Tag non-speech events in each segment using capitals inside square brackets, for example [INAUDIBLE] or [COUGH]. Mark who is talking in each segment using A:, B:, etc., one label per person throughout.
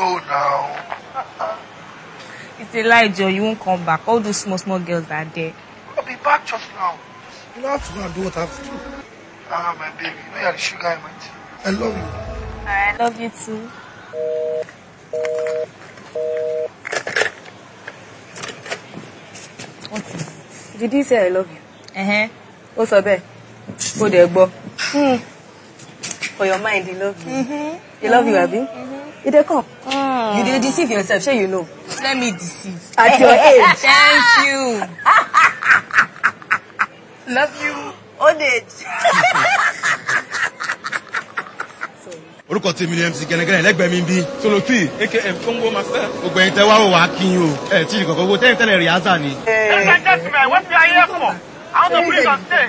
A: know now. It's a lie, Joe. You won't come back. All those small, small girls are there. I'll be back just now. You'll have to go and do what I have to do. Ah, my baby. You are the sugar in my tea. I love you. I love you too. What is it? Did he say I love you? Uh-huh. Ó there. bẹ́ẹ̀. Ó dẹ̀ Hmm. For your mind, he loves you. Mm-hmm. He loves mm-hmm. you, Abby. Mm-hmm you dey come. Mm. you dey deceive yourself shey you know. let me deceive. at your [LAUGHS] age. thank you. [LAUGHS] love you old age. [LAUGHS] orúkọ tèmi ni mc gẹnẹgẹnẹ lẹgbẹẹ mi bí. solotui aka congo master. gbogbo ẹ̀yin tẹ́ wá wò wá kí n o ẹ ti ì kọkọ wo tẹ̀yin tẹ́lẹ̀ rí aza ni. ẹ ẹ gentleman wọ́n fi ayé fọ̀ àwọn tó bí lọ sí.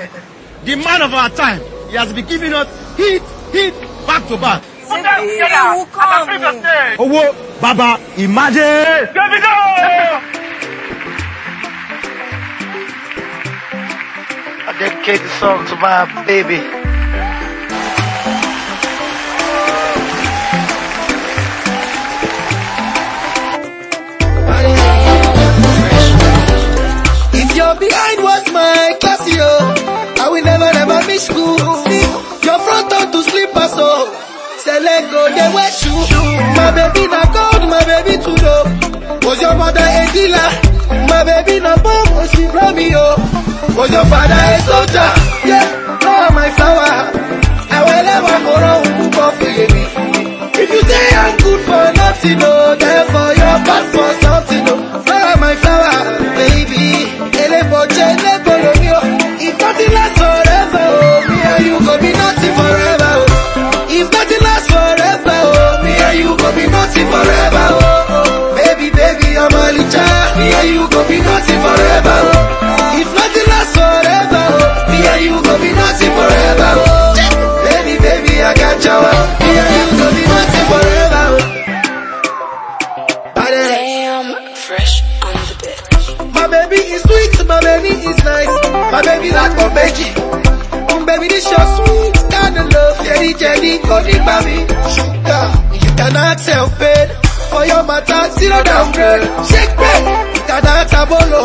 A: the man of our time he has been giving us hit hit back to back. ewu kọ́ Oh, owó bàbá ìmájẹ. Davido. I dedicate the song to my baby. behind was my class, I will never, never miss school. Your front on to sleep, so go, they wet, shoe. My baby na gold, my baby too dope. Was your mother a dealer? My baby na bomb, oh she brought me up. Was your father a soldier? Yeah, oh my flower. I will never go wrong, move off, baby. If you say I'm good for nothing, no, therefore your passport. Fresh on the bed. My baby is sweet, my baby is nice, my baby like my veggie. My baby this your sweet kind of love, jelly jelly, body baby. Sugar, you cannot help it. For your matter, zero down girl. Shake back, you cannot abolo.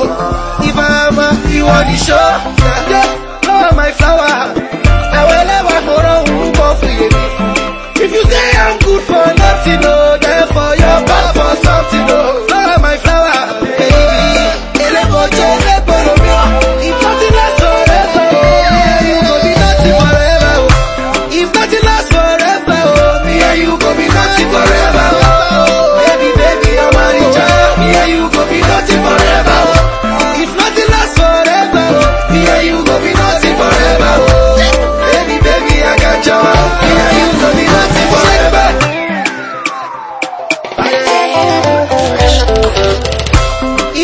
A: If I'm a, you on the show, yeah, yeah. my flower, I will ever go on, go for you. If you say I'm good for nothing, no. Oh.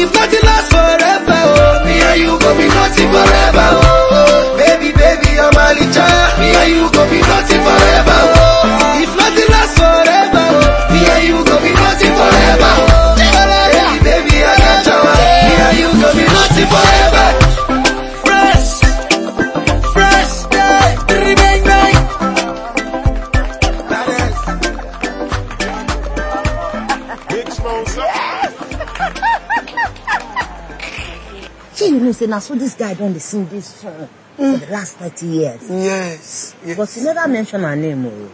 A: if nothing lasts forever, oh. Me and you gon' be nothing forever, oh. Baby, baby, I'm a little. Me and you go you know say na so this guy don dey sing dis song mm. for the last thirty years. yes yes but you never mention her name o. Oh.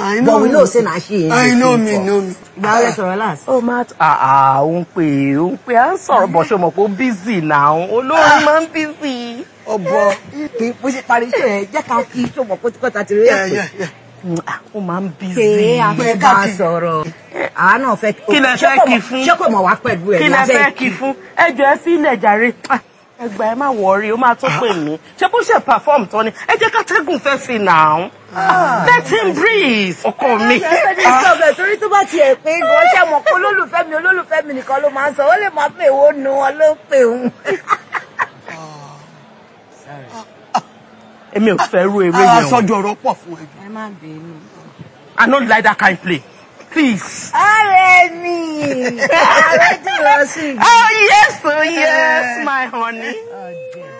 A: I know but we know say na she. I know me know me. Ah. Ìgbà wọlé sọ̀rọ̀ last. Ó máa tún àà ó ń pè é ó ń pè é à ń sọ̀rọ̀ bọ̀ ṣo mọ̀ pé ó bízì náà olórin ah. máa ń bízì. Ọ̀bọ kì í bó ṣe parí iṣẹ́ ẹ̀ jẹ́ ká kí ṣo mọ̀ pé kọ́ta ti rí ẹ̀ pé ó máa ń bí sí i pé ká sọ̀rọ̀ àá náà fẹ́ kí lẹ fẹ́ kí fún ṣé kò mọ̀ wá pẹ̀lú ẹ̀ kí lẹ fẹ́ kí fún ẹ jọ ẹ sílẹ̀ jàre ẹgbà ẹ má wọrí ó máa tó pè mí ṣé bó ṣe perform tán ni ẹ jẹ́ kátẹ́gùn fẹ́ sí now let him breathe ọkọ mi. ẹ ní sọ̀bẹ̀ torí tó bá tiẹ̀ pé gan ṣe mọ̀ pé olólùfẹ́ mi olólùfẹ́ mi nìkan ló máa ń sọ ó lè máa pè wọ́n nu wọn ló pè wọ́n. [LAUGHS] èmi ò fẹ́ ru eré yẹn o. sọ́jọ́ ọ̀rọ̀ pọ̀ fún ẹ. ẹ má bẹ̀rù. I no like that kind play please. Ọ̀rẹ́ mi, àrẹ́dùn [LAUGHS] lọ sí. Oh yes, oh yes, eh. my. my honey. Oh,